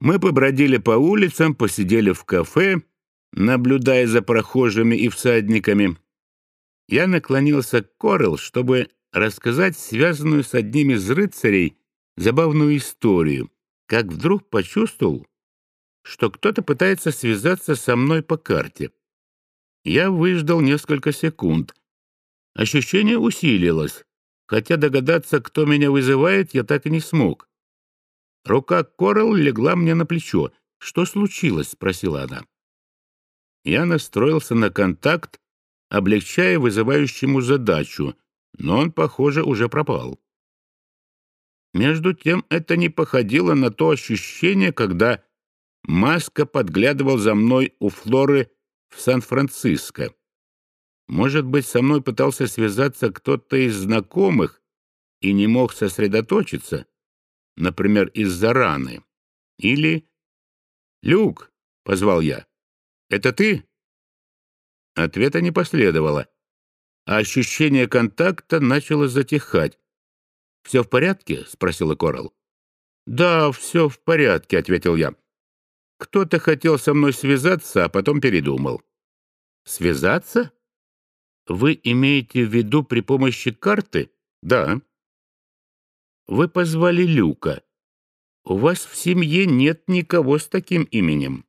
Мы побродили по улицам, посидели в кафе, наблюдая за прохожими и всадниками. Я наклонился к Корел, чтобы рассказать связанную с одним из рыцарей забавную историю, как вдруг почувствовал, что кто-то пытается связаться со мной по карте. Я выждал несколько секунд. Ощущение усилилось, хотя догадаться, кто меня вызывает, я так и не смог. Рука Корел легла мне на плечо. «Что случилось?» — спросила она. Я настроился на контакт, облегчая вызывающему задачу, но он, похоже, уже пропал. Между тем это не походило на то ощущение, когда Маска подглядывал за мной у Флоры в Сан-Франциско. Может быть, со мной пытался связаться кто-то из знакомых и не мог сосредоточиться, например, из-за раны. Или... «Люк!» — позвал я. «Это ты?» Ответа не последовало, а ощущение контакта начало затихать. «Все в порядке?» — спросила Корал. «Да, все в порядке», — ответил я. «Кто-то хотел со мной связаться, а потом передумал». «Связаться? Вы имеете в виду при помощи карты?» «Да». «Вы позвали Люка. У вас в семье нет никого с таким именем».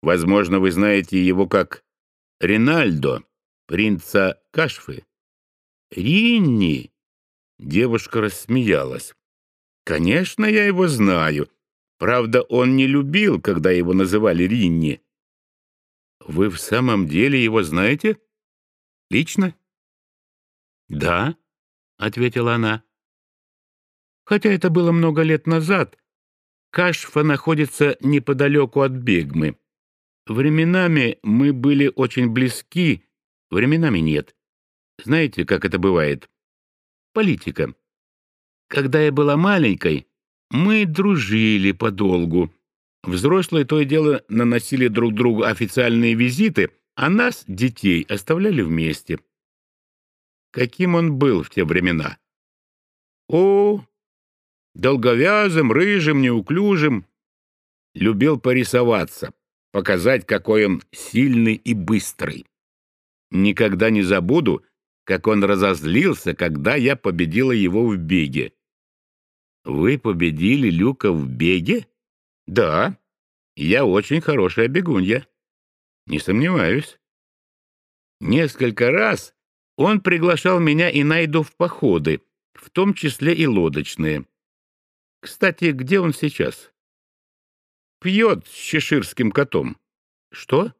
«Возможно, вы знаете его как Ринальдо, принца Кашфы». «Ринни!» Девушка рассмеялась. «Конечно, я его знаю. Правда, он не любил, когда его называли Ринни». «Вы в самом деле его знаете? Лично?» «Да», — ответила она. «Хотя это было много лет назад. Кашфа находится неподалеку от Бегмы. Временами мы были очень близки, временами нет. Знаете, как это бывает? политика. Когда я была маленькой, мы дружили подолгу. Взрослые то и дело наносили друг другу официальные визиты, а нас, детей, оставляли вместе. Каким он был в те времена? О, долговязым, рыжим, неуклюжим. Любил порисоваться, показать, какой он сильный и быстрый. Никогда не забуду, как он разозлился, когда я победила его в беге. Вы победили Люка в беге? Да. Я очень хорошая бегунья. Не сомневаюсь. Несколько раз он приглашал меня и Найду в походы, в том числе и лодочные. Кстати, где он сейчас? Пьет с чеширским котом. Что?